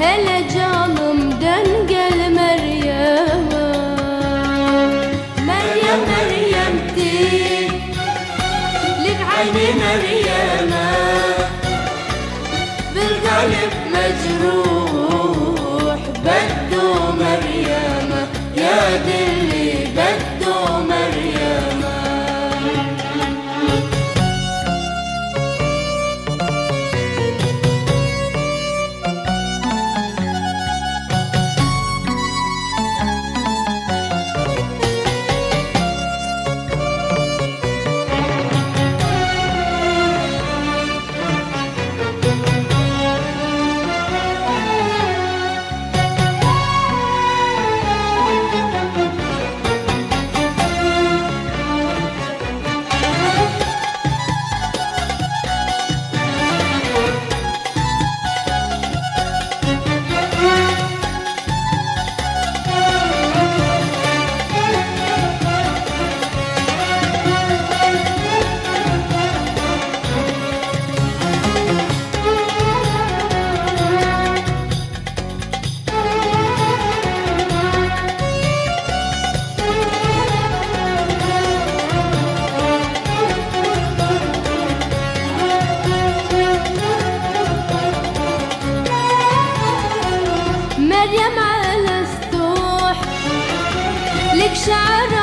Hele canım gel Meryem'e. Meryem Meryem'ti Lil ayni Meryem'e. Galip mecrur Maria. مريم على سطوح لك شعر